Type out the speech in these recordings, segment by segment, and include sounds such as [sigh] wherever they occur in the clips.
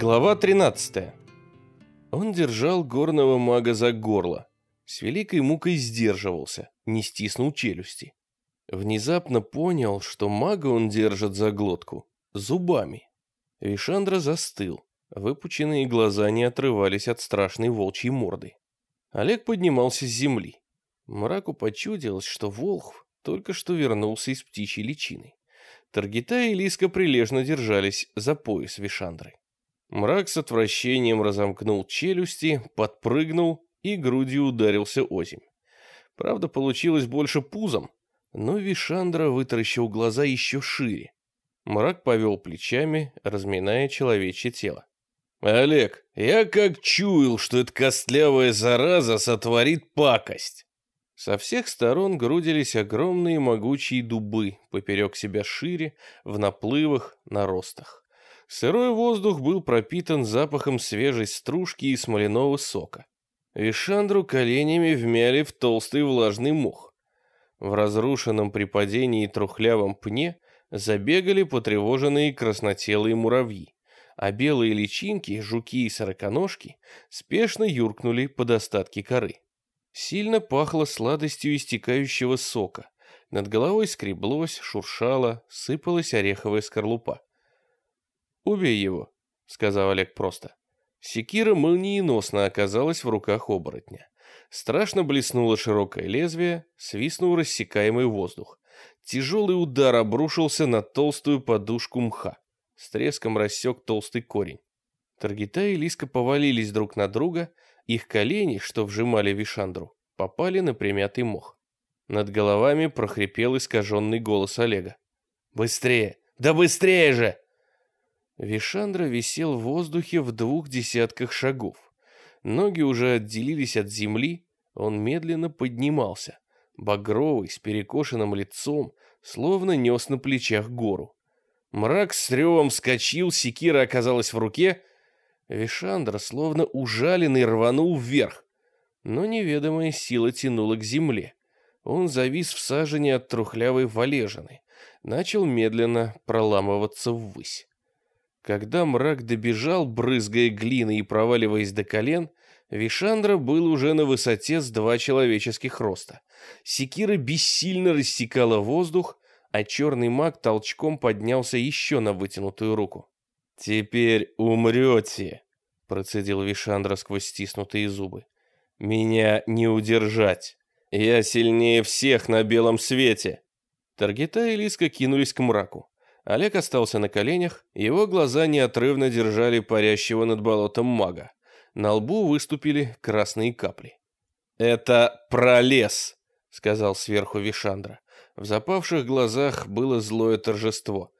Глава 13. Он держал горного мага за горло. С великой мукой сдерживался, не стиснул челюсти. Внезапно понял, что мага он держит за глотку зубами. Вишандра застыл. Выпученные глаза не отрывались от страшной волчьей морды. Олег поднимался с земли. Мраку почудилось, что Волхв только что вернулся из птичьей личины. Таргита и Лиска прилежно держались за пояс Вишандры. Мрак с отвращением разомкнул челюсти, подпрыгнул и грудью ударился озимь. Правда, получилось больше пузом, но Вишандра вытаращил глаза еще шире. Мрак повел плечами, разминая человечье тело. «Олег, я как чуял, что эта костлявая зараза сотворит пакость!» Со всех сторон грудились огромные могучие дубы, поперек себя шире, в наплывах, наростах. Сырой воздух был пропитан запахом свежей стружки и смоляного сока. Вишандру коленями вмяли в толстый влажный мох. В разрушенном при падении трухлявом пне забегали потревоженные краснотелые муравьи, а белые личинки, жуки и сороконожки спешно юркнули под остатки коры. Сильно пахло сладостью истекающего сока. Над головой скреблось, шуршало, сыпалась ореховая скорлупа. «Убей его», — сказал Олег просто. Секира молниеносно оказалась в руках оборотня. Страшно блеснуло широкое лезвие, свистнул рассекаемый воздух. Тяжелый удар обрушился на толстую подушку мха. С треском рассек толстый корень. Таргита и Лиска повалились друг на друга, их колени, что вжимали Вишандру, попали на примятый мох. Над головами прохрипел искаженный голос Олега. «Быстрее! Да быстрее же!» Вишандра висел в воздухе в двух десятках шагов. Ноги уже отделились от земли, он медленно поднимался, багровый, с перекошенным лицом, словно нес на плечах гору. Мрак с ревом вскочил, секира оказалась в руке. Вишандра, словно ужаленный, рванул вверх, но неведомая сила тянула к земле. Он завис в сажене от трухлявой валежины, начал медленно проламываться ввысь. Когда мрак добежал, брызгая глиной и проваливаясь до колен, Вишандра был уже на высоте с два человеческих роста. Секира бессильно рассекала воздух, а черный маг толчком поднялся еще на вытянутую руку. «Теперь умрете», — процедил Вишандра сквозь стиснутые зубы. «Меня не удержать. Я сильнее всех на белом свете». Таргета и Лиска кинулись к мраку. Олег остался на коленях, его глаза неотрывно держали парящего над болотом мага. На лбу выступили красные капли. «Это пролез», — сказал сверху Вишандра. В запавших глазах было злое торжество.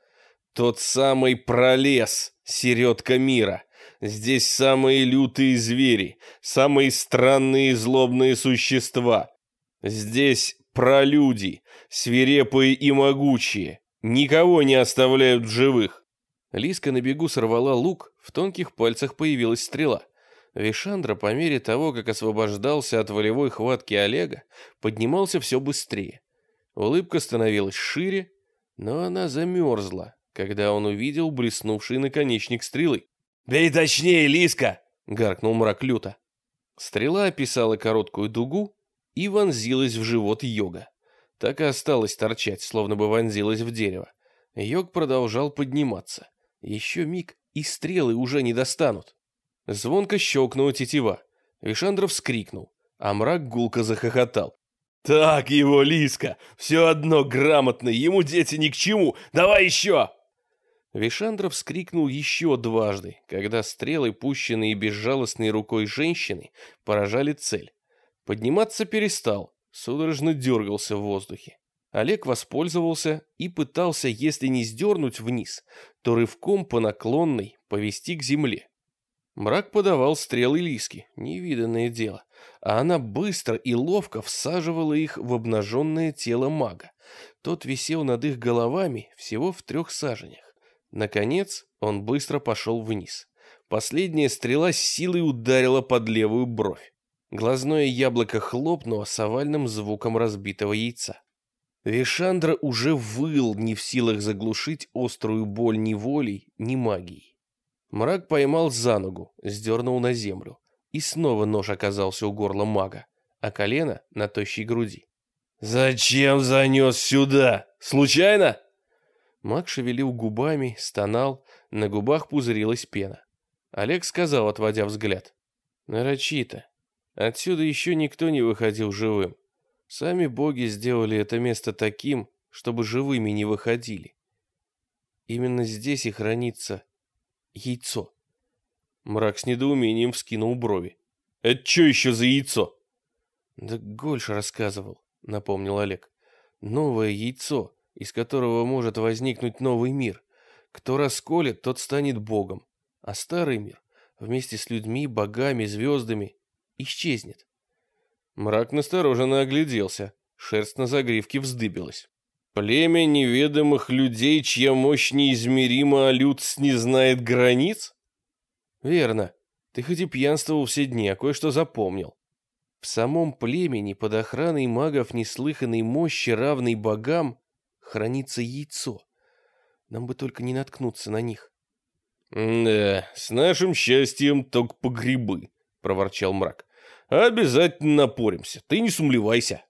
«Тот самый пролез, середка мира. Здесь самые лютые звери, самые странные и злобные существа. Здесь пролюди, свирепые и могучие, Никого не оставляют в живых. Лиска на бегу сорвала лук, в тонких пальцах появилась стрела. Вишандра, по мере того, как освобождался от волевой хватки Олега, поднимался все быстрее. Улыбка становилась шире, но она замерзла, когда он увидел блеснувший наконечник стрелы. «Бей точнее, Лиска!» — гаркнул мрак люто. Стрела описала короткую дугу и вонзилась в живот йога так и осталась торчать, словно бы вонзилась в дерево. Йог продолжал подниматься. Еще миг, и стрелы уже не достанут. Звонко щелкнула тетива. Вишандров вскрикнул, а мрак гулко захохотал. «Так его, Лиска! Все одно грамотно, ему дети ни к чему! Давай еще!» Вишандров вскрикнул еще дважды, когда стрелы, пущенные безжалостной рукой женщины, поражали цель. Подниматься перестал, судорожно дергался в воздухе. Олег воспользовался и пытался, если не сдернуть вниз, то рывком по наклонной повести к земле. Мрак подавал стрелы Лиски, невиданное дело, а она быстро и ловко всаживала их в обнаженное тело мага. Тот висел над их головами всего в трех саженях. Наконец он быстро пошел вниз. Последняя стрела с силой ударила под левую бровь. Глазное яблоко хлопнуло с овальным звуком разбитого яйца. Вишандра уже выл, не в силах заглушить острую боль ни волей, ни магией. Мрак поймал за ногу, сдернул на землю. И снова нож оказался у горла мага, а колено на тощей груди. «Зачем занес сюда? Случайно?» Маг шевелил губами, стонал, на губах пузырилась пена. Олег сказал, отводя взгляд. «Нарочито. Отсюда еще никто не выходил живым. Сами боги сделали это место таким, чтобы живыми не выходили. Именно здесь и хранится яйцо. Мрак с недоумением вскинул брови. «Это что еще за яйцо?» «Да Гольш рассказывал», — напомнил Олег. «Новое яйцо, из которого может возникнуть новый мир. Кто расколет, тот станет богом, а старый мир вместе с людьми, богами, звездами исчезнет». Мрак настороженно огляделся, шерсть на загривке вздыбилась. Племя неведомых людей, чья мощь неизмерима, а Люц не знает границ? Верно. Ты хоть и пьянствовал все дни, а кое-что запомнил. В самом племени под охраной магов неслыханной мощи, равной богам, хранится яйцо. Нам бы только не наткнуться на них. «Да, с нашим счастьем только по грибы», — проворчал мрак. «Обязательно напоримся, ты не сумлевайся».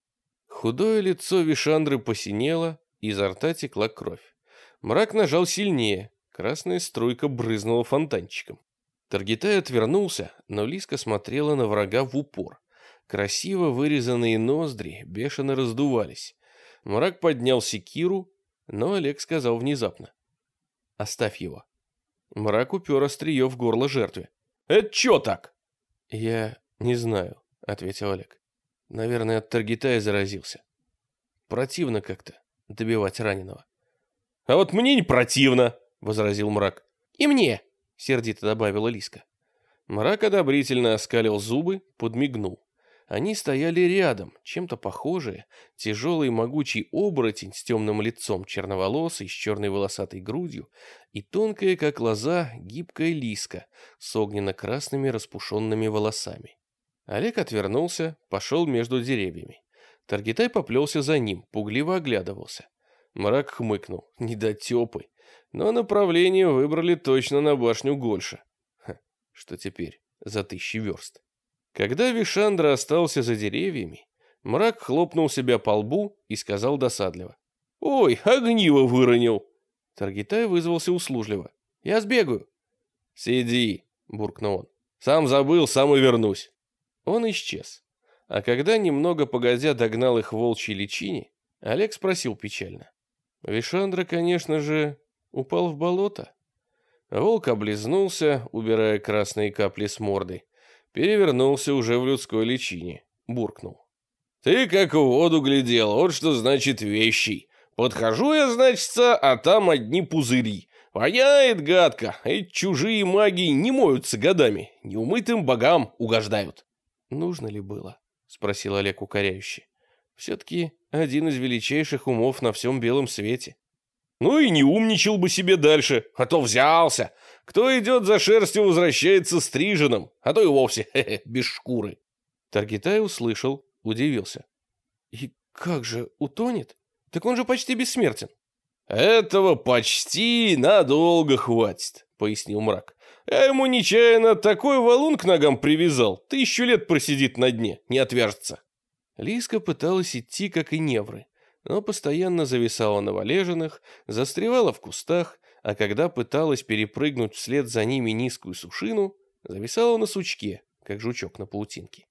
Худое лицо Вишандры посинело, изо рта текла кровь. Мрак нажал сильнее, красная струйка брызнула фонтанчиком. Таргитай отвернулся, но Лиска смотрела на врага в упор. Красиво вырезанные ноздри бешено раздувались. Мрак поднял секиру, но Олег сказал внезапно. «Оставь его». Мрак упер острие в горло жертве. «Это чё так?» «Я не знаю», — ответил Олег. Наверное, от Таргитая заразился. Противно как-то добивать раненого. «А вот мне не противно», — возразил мрак. «И мне», — сердито добавила Лиска. Мрак одобрительно оскалил зубы, подмигнул. Они стояли рядом, чем-то похожие, тяжелый могучий оборотень с темным лицом, черноволосый, с черной волосатой грудью, и тонкая, как лоза, гибкая лиска с огненно-красными распушенными волосами. Олег отвернулся, пошел между деревьями. Таргитай поплелся за ним, пугливо оглядывался. Мрак хмыкнул. Недотепы. Но направление выбрали точно на башню Гольша. Ха, что теперь? За тысячи верст. Когда Вишандра остался за деревьями, мрак хлопнул себя по лбу и сказал досадливо. «Ой, огниво выронил!» Таргитай вызвался услужливо. «Я сбегаю». «Сиди», — буркнул он. «Сам забыл, сам и вернусь». Он исчез. А когда немного погодя догнал их волчьей личине, Олег спросил печально. Вишандра, конечно же, упал в болото. Волк облизнулся, убирая красные капли с морды. Перевернулся уже в людской личине. Буркнул. «Ты как в воду глядел, вот что значит вещий. Подхожу я, значится, а там одни пузыри. Воняет гадко, эти чужие маги не моются годами, неумытым богам угождают». «Нужно ли было?» — спросил Олег укоряюще. «Все-таки один из величайших умов на всем белом свете». «Ну и не умничал бы себе дальше, а то взялся. Кто идет за шерстью, возвращается стриженным, а то и вовсе [laughs] хе -хе, без шкуры». Таргитай услышал, удивился. «И как же, утонет? Так он же почти бессмертен». «Этого почти надолго хватит», — пояснил мрак. Я ему нечаянно такой валун к ногам привязал, тысячу лет просидит на дне, не отвяжется. Лиска пыталась идти, как и невры, но постоянно зависала на валежинах, застревала в кустах, а когда пыталась перепрыгнуть вслед за ними низкую сушину, зависала на сучке, как жучок на паутинке.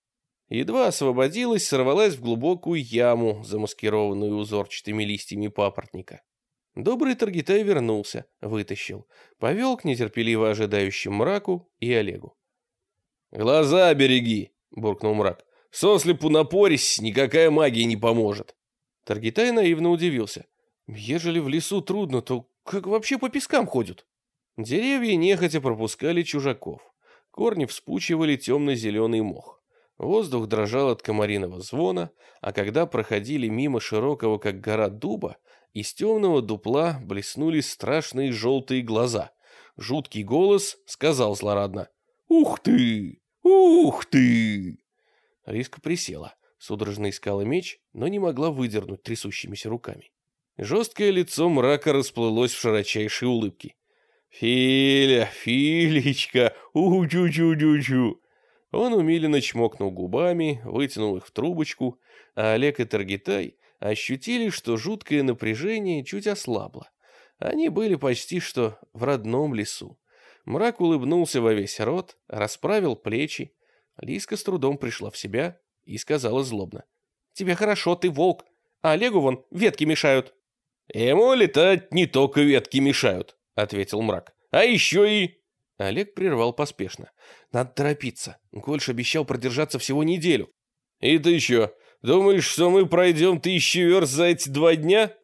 Едва освободилась, сорвалась в глубокую яму, замаскированную узорчатыми листьями папоротника. Добрый Таргитай вернулся, вытащил, повел к нетерпеливо ожидающим мраку и Олегу. «Глаза береги!» — буркнул мрак. «Сослепу напорись, никакая магия не поможет!» Таргитай наивно удивился. «Ежели в лесу трудно, то как вообще по пескам ходят?» Деревья нехотя пропускали чужаков. Корни вспучивали темно-зеленый мох. Воздух дрожал от комариного звона, а когда проходили мимо широкого, как гора дуба, из темного дупла блеснули страшные желтые глаза. Жуткий голос сказал злорадно «Ух ты! Ух ты!» Риска присела, судорожно искала меч, но не могла выдернуть трясущимися руками. Жесткое лицо мрака расплылось в широчайшей улыбке. «Филя, Филечка, у-чу-чу-чу-чу!» Он умиленно чмокнул губами, вытянул их в трубочку, а Олег и Таргитай ощутили, что жуткое напряжение чуть ослабло. Они были почти что в родном лесу. Мрак улыбнулся во весь рот, расправил плечи. Лиска с трудом пришла в себя и сказала злобно. «Тебе хорошо, ты волк, а Олегу вон ветки мешают». «Ему летать не только ветки мешают», — ответил мрак. «А еще и...» Олег прервал поспешно. «Надо торопиться. Гольш обещал продержаться всего неделю». «И ты еще? Думаешь, что мы пройдем тысячи верст за эти два дня?»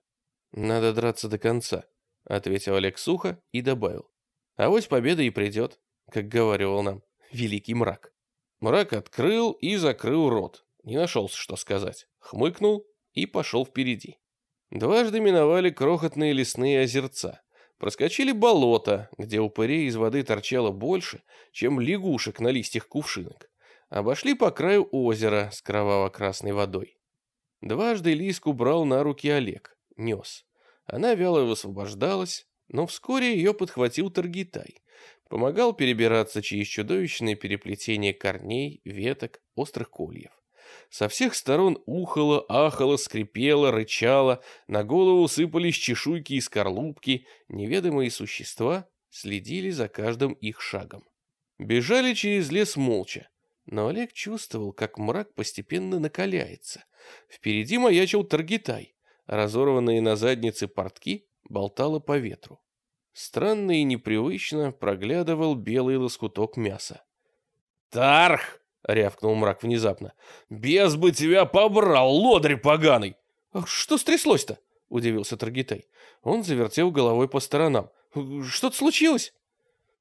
«Надо драться до конца», — ответил Олег сухо и добавил. «А вот победа и придет, как говорил нам великий мрак». Мрак открыл и закрыл рот. Не нашелся, что сказать. Хмыкнул и пошел впереди. Дважды миновали крохотные лесные озерца. Проскочили болото, где упырей из воды торчало больше, чем лягушек на листьях кувшинок. Обошли по краю озера с кроваво-красной водой. Дважды Лиску брал на руки Олег, нес. Она вяло высвобождалась, но вскоре ее подхватил Таргитай. Помогал перебираться через чудовищное переплетение корней, веток, острых кольев. Со всех сторон ухало, ахало, скрипело, рычало, на голову сыпались чешуйки и скорлупки, неведомые существа следили за каждым их шагом. Бежали через лес молча, но Олег чувствовал, как мрак постепенно накаляется. Впереди маячил Таргитай, разорванные на заднице портки болтало по ветру. Странно и непривычно проглядывал белый лоскуток мяса. «Тарх!» — рявкнул мрак внезапно. «Бес бы тебя побрал, лодырь поганый!» «Что стряслось-то?» — удивился Таргитай. Он завертел головой по сторонам. «Что-то случилось?»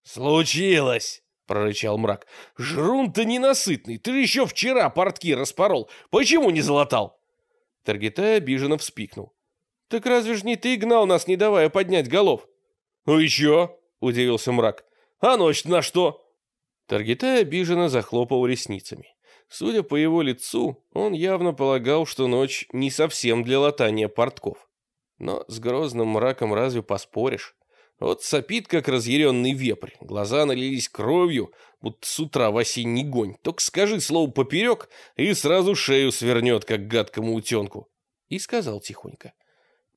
«Случилось!» — прорычал мрак. «Жрун-то ненасытный! Ты еще вчера портки распорол! Почему не залатал?» Таргитай обиженно вспикнул. «Так разве ж не ты гнал нас, не давая поднять голов?» «Ну еще?» — удивился мрак. «А ночь на что?» Таргитай обиженно захлопал ресницами. Судя по его лицу, он явно полагал, что ночь не совсем для латания портков. Но с грозным мраком разве поспоришь? Вот сопит, как разъяренный вепрь, глаза налились кровью, будто с утра в осенний гонь. Только скажи слово поперек, и сразу шею свернет, как гадкому утенку. И сказал тихонько.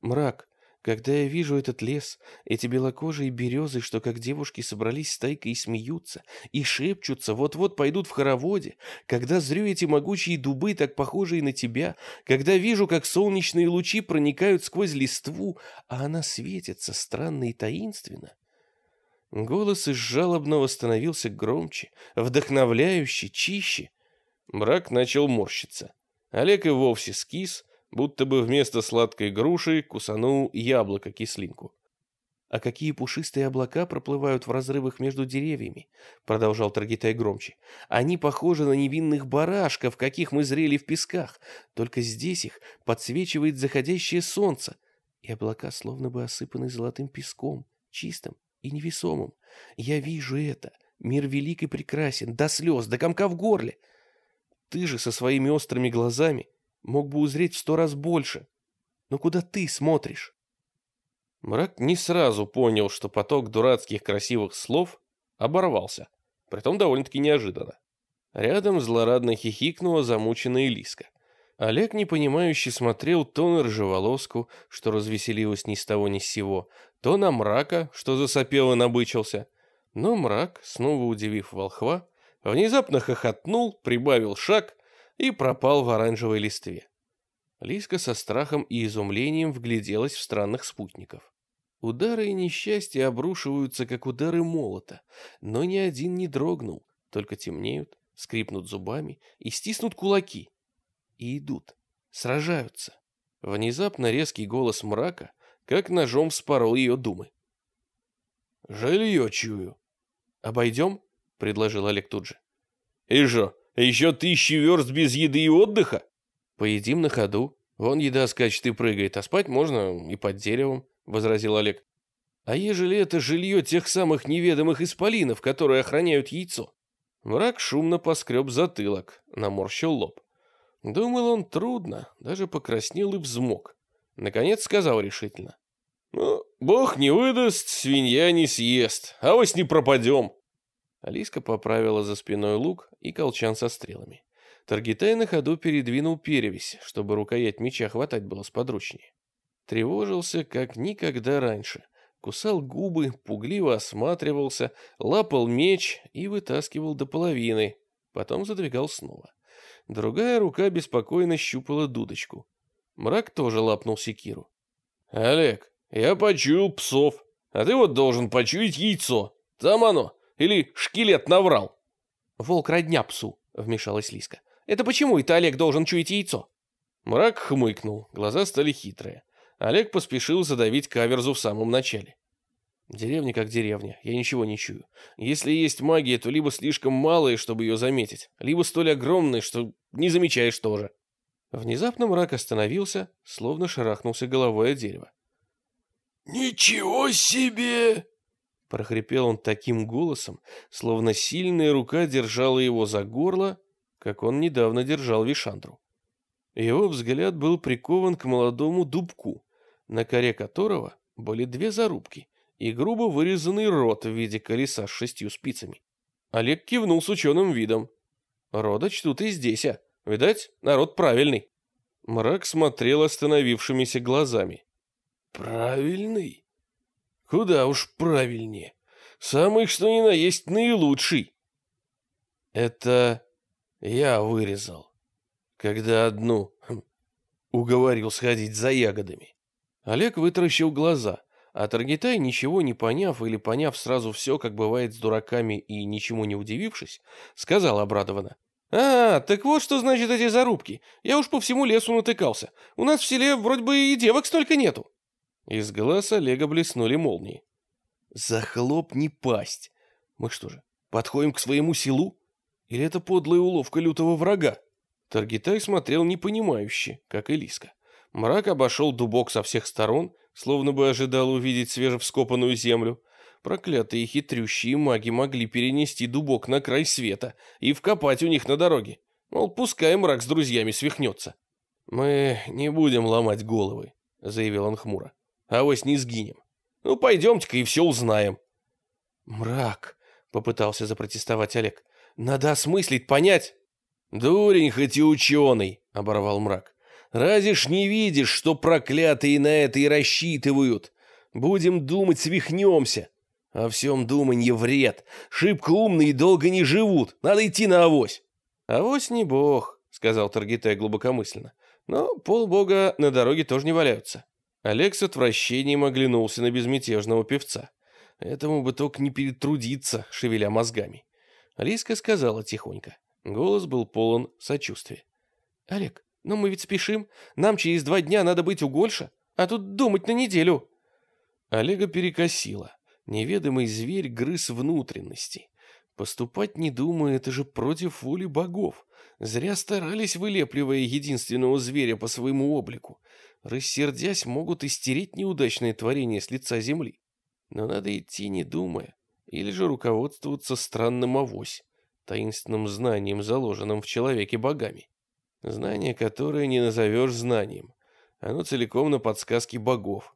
«Мрак, когда я вижу этот лес, эти белокожие березы, что как девушки собрались стайкой и смеются, и шепчутся, вот-вот пойдут в хороводе, когда зрю эти могучие дубы, так похожие на тебя, когда вижу, как солнечные лучи проникают сквозь листву, а она светится странно и таинственно, голос из жалобного становился громче, вдохновляюще, чище. Брак начал морщиться. Олег и вовсе скис, будто бы вместо сладкой груши кусанул яблоко-кислинку. «А какие пушистые облака проплывают в разрывах между деревьями?» — продолжал Таргитай громче. «Они похожи на невинных барашков, каких мы зрели в песках, только здесь их подсвечивает заходящее солнце, и облака словно бы осыпаны золотым песком, чистым и невесомым. Я вижу это. Мир велик и прекрасен, до слез, до комка в горле. Ты же со своими острыми глазами мог бы узреть в сто раз больше. Но куда ты смотришь? Мрак не сразу понял, что поток дурацких красивых слов оборвался, притом довольно-таки неожиданно. Рядом злорадно хихикнула замученная Лиска. Олег непонимающе смотрел то на рыжеволоску, что развеселилась ни с того ни с сего, то на мрака, что засопел и набычился. Но мрак, снова удивив волхва, внезапно хохотнул, прибавил шаг и пропал в оранжевой листве. Лиска со страхом и изумлением вгляделась в странных спутников. Удары и несчастья обрушиваются, как удары молота, но ни один не дрогнул, только темнеют, скрипнут зубами и стиснут кулаки. И идут, сражаются. Внезапно резкий голос мрака, как ножом спорол ее думы. «Жилье чую». «Обойдем?» — предложил Олег тут же. «И жо, еще тысячи верст без еды и отдыха? Поедим на ходу. Вон еда скачет и прыгает, а спать можно и под деревом, возразил Олег. А ежели это жилье тех самых неведомых исполинов, которые охраняют яйцо? Мрак шумно поскреб затылок, наморщил лоб. Думал он трудно, даже покраснел и взмок. Наконец сказал решительно. Ну, бог не выдаст, свинья не съест, а вось не пропадем. Алиска поправила за спиной лук и колчан со стрелами. Таргитай на ходу передвинул перевязь, чтобы рукоять меча хватать было сподручнее. Тревожился, как никогда раньше. Кусал губы, пугливо осматривался, лапал меч и вытаскивал до половины. Потом задвигал снова. Другая рука беспокойно щупала дудочку. Мрак тоже лапнул секиру. «Олег, я почуял псов, а ты вот должен почуять яйцо. Там оно, или шкелет наврал?» «Волк родня псу», — вмешалась Лиска. «Это почему это Олег должен чуять яйцо?» Мрак хмыкнул, глаза стали хитрые. Олег поспешил задавить каверзу в самом начале. Деревня как деревня, я ничего не чую. Если есть магия, то либо слишком малая, чтобы ее заметить, либо столь огромная, что не замечаешь тоже. Внезапно мрак остановился, словно шарахнулся головой о дерево. «Ничего себе!» Прохрипел он таким голосом, словно сильная рука держала его за горло, как он недавно держал Вишандру. Его взгляд был прикован к молодому дубку, на коре которого были две зарубки и грубо вырезанный рот в виде колеса с шестью спицами. Олег кивнул с ученым видом. Родоч тут и здесь, а. Видать, народ правильный. Мрак смотрел остановившимися глазами. Правильный? Куда уж правильнее. Самый что ни на есть наилучший. Это я вырезал, когда одну хм, уговорил сходить за ягодами. Олег вытаращил глаза, а Таргитай, ничего не поняв или поняв сразу все, как бывает с дураками и ничему не удивившись, сказал обрадованно. «А, так вот что значит эти зарубки. Я уж по всему лесу натыкался. У нас в селе вроде бы и девок столько нету». Из глаз Олега блеснули молнии. «Захлопни пасть! Мы что же, подходим к своему селу? Или это подлая уловка лютого врага?» Таргитай смотрел непонимающе, как и Лиска. Мрак обошел дубок со всех сторон, словно бы ожидал увидеть свежевскопанную землю. Проклятые хитрющие маги могли перенести дубок на край света и вкопать у них на дороге. Мол, пускай мрак с друзьями свихнется. «Мы не будем ломать головы», — заявил он хмуро. «Авось не сгинем. Ну, пойдемте-ка и все узнаем». «Мрак», — попытался запротестовать Олег. «Надо осмыслить, понять». «Дурень хоть и ученый», — оборвал мрак. «Разве ж не видишь, что проклятые на это и рассчитывают? Будем думать, свихнемся. О всем думанье вред. Шибко умные долго не живут. Надо идти на авось. Авось не бог, сказал Таргитай глубокомысленно. Но полбога на дороге тоже не валяются. Олег с отвращением оглянулся на безмятежного певца. Этому бы только не перетрудиться, шевеля мозгами. Алиска сказала тихонько. Голос был полон сочувствия. «Олег, но мы ведь спешим. Нам через два дня надо быть у Гольша, а тут думать на неделю». Олега перекосило. Неведомый зверь грыз внутренности. Поступать не думая, это же против воли богов. Зря старались, вылепливая единственного зверя по своему облику. Рассердясь, могут истереть неудачное творение с лица земли. Но надо идти, не думая, или же руководствоваться странным авось, таинственным знанием, заложенным в человеке богами. Знание, которое не назовешь знанием. Оно целиком на подсказки богов.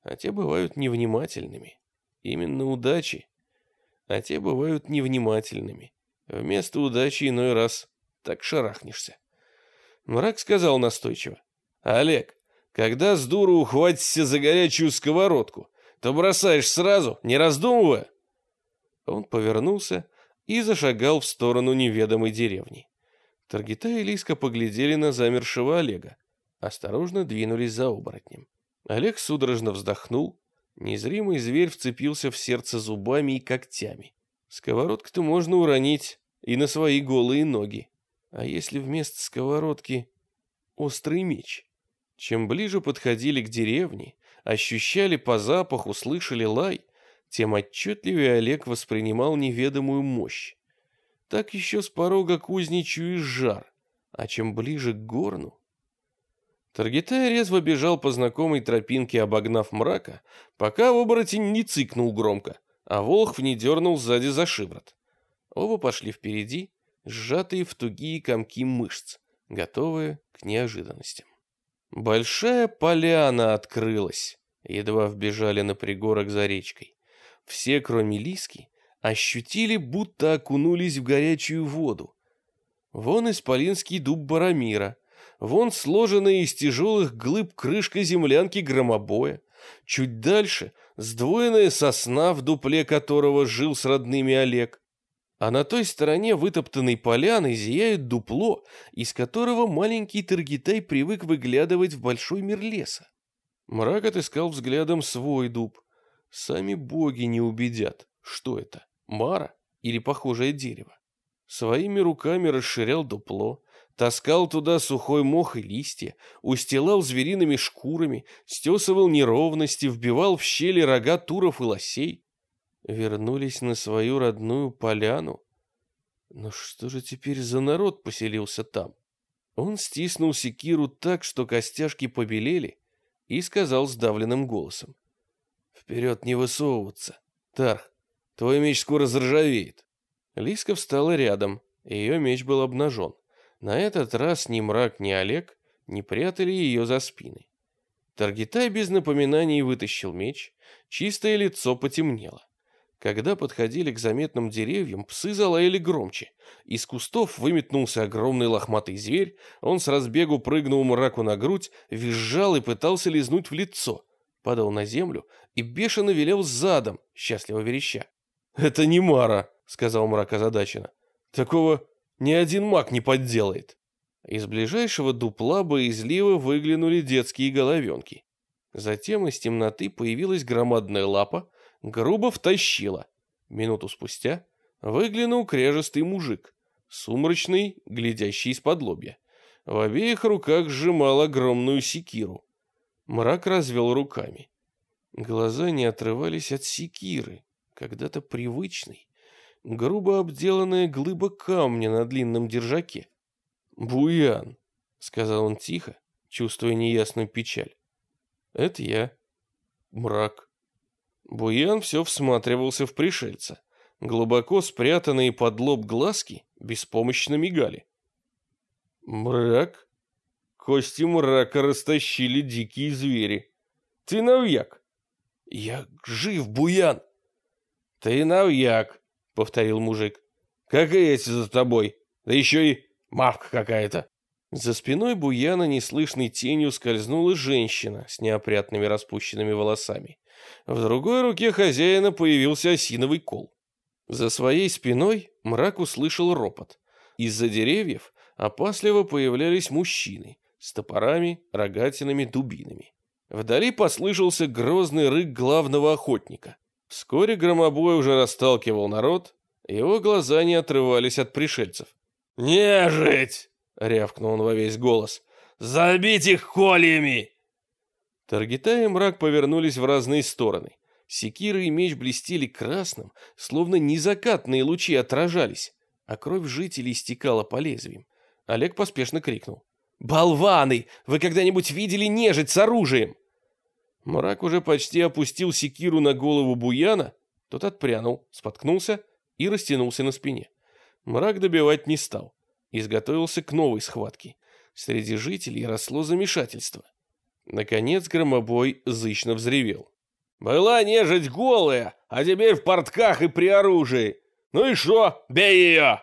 А те бывают невнимательными. Именно удачи. А те бывают невнимательными. Вместо удачи иной раз так шарахнешься. Мрак сказал настойчиво. «Олег, когда с дуру ухватишься за горячую сковородку, то бросаешь сразу, не раздумывая». Он повернулся и зашагал в сторону неведомой деревни. Таргита и Лиска поглядели на замершего Олега, осторожно двинулись за оборотнем. Олег судорожно вздохнул, Незримый зверь вцепился в сердце зубами и когтями. Сковородку-то можно уронить и на свои голые ноги. А если вместо сковородки острый меч? Чем ближе подходили к деревне, ощущали по запаху, слышали лай, тем отчетливее Олег воспринимал неведомую мощь. Так еще с порога кузни чуешь жар, а чем ближе к горну, Таргитай резво бежал по знакомой тропинке, обогнав мрака, пока оборотень не цыкнул громко, а Волхв не дернул сзади за шиворот. Оба пошли впереди, сжатые в тугие комки мышц, готовые к неожиданностям. Большая поляна открылась. едва вбежали на пригорок за речкой. Все, кроме Лиски, ощутили, будто окунулись в горячую воду. Вон исполинский дуб Барамира, вон сложенная из тяжелых глыб крышка землянки громобоя, чуть дальше сдвоенная сосна, в дупле которого жил с родными Олег, а на той стороне вытоптанной поляны зияет дупло, из которого маленький Таргитай привык выглядывать в большой мир леса. Мрак отыскал взглядом свой дуб. Сами боги не убедят, что это, мара или похожее дерево. Своими руками расширял дупло, таскал туда сухой мох и листья, устилал звериными шкурами, стесывал неровности, вбивал в щели рога туров и лосей вернулись на свою родную поляну. Но что же теперь за народ поселился там? Он стиснул секиру так, что костяшки побелели, и сказал сдавленным голосом. «Вперед не высовываться. Тарх, твой меч скоро заржавеет». Лиска встала рядом, ее меч был обнажен. На этот раз ни мрак, ни Олег не прятали ее за спиной. Таргитай без напоминаний вытащил меч, чистое лицо потемнело. Когда подходили к заметным деревьям, псы залаяли громче. Из кустов выметнулся огромный лохматый зверь, он с разбегу прыгнул мраку на грудь, визжал и пытался лизнуть в лицо. Падал на землю и бешено велел задом, счастливо вереща. «Это не Мара», — сказал мрак озадаченно. «Такого ни один маг не подделает». Из ближайшего дупла боязливо выглянули детские головенки. Затем из темноты появилась громадная лапа, грубо втащила. Минуту спустя выглянул кряжестый мужик, сумрачный, глядящий из-под лобья. В обеих руках сжимал огромную секиру. Мрак развел руками. Глаза не отрывались от секиры, когда-то привычной, грубо обделанная глыба камня на длинном держаке. «Буян», — сказал он тихо, чувствуя неясную печаль. «Это я, мрак». Буян все всматривался в пришельца. Глубоко спрятанные под лоб глазки беспомощно мигали. «Мрак?» Кости мрака растащили дикие звери. «Ты навьяк?» «Я жив, Буян!» «Ты навьяк», — повторил мужик. «Как и эти за тобой, да еще и мавка какая-то». За спиной Буяна неслышной тенью скользнула женщина с неопрятными распущенными волосами. В другой руке хозяина появился осиновый кол. За своей спиной мрак услышал ропот. Из-за деревьев опасливо появлялись мужчины с топорами, рогатинами, дубинами. Вдали послышался грозный рык главного охотника. Вскоре громобой уже расталкивал народ, его глаза не отрывались от пришельцев. «Нежить!» — рявкнул он во весь голос. «Забить их кольями!» Таргита и мрак повернулись в разные стороны. Секира и меч блестели красным, словно незакатные лучи отражались, а кровь жителей стекала по лезвиям. Олег поспешно крикнул. «Болваны! Вы когда-нибудь видели нежить с оружием?» Мрак уже почти опустил секиру на голову Буяна, тот отпрянул, споткнулся и растянулся на спине. Мрак добивать не стал, изготовился к новой схватке. Среди жителей росло замешательство. Наконец громобой зычно взревел. «Была нежить голая, а теперь в портках и при оружии. Ну и что? Бей ее!»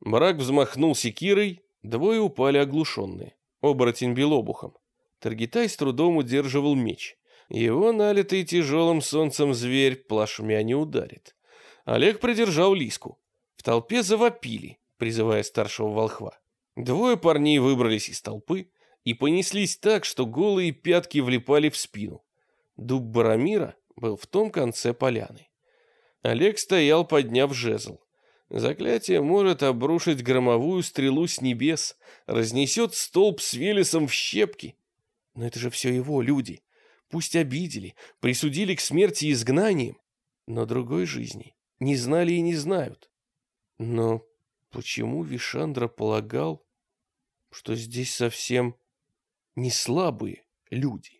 Мрак взмахнул секирой, двое упали оглушенные. Оборотень бил обухом. Таргитай с трудом удерживал меч. Его налитый тяжелым солнцем зверь плашмя не ударит. Олег придержал лиску. В толпе завопили, призывая старшего волхва. Двое парней выбрались из толпы, и понеслись так, что голые пятки влипали в спину. Дуб Барамира был в том конце поляны. Олег стоял, подняв жезл. Заклятие может обрушить громовую стрелу с небес, разнесет столб с Велесом в щепки. Но это же все его люди. Пусть обидели, присудили к смерти изгнанием, но другой жизни не знали и не знают. Но почему Вишандра полагал, что здесь совсем не слабые люди.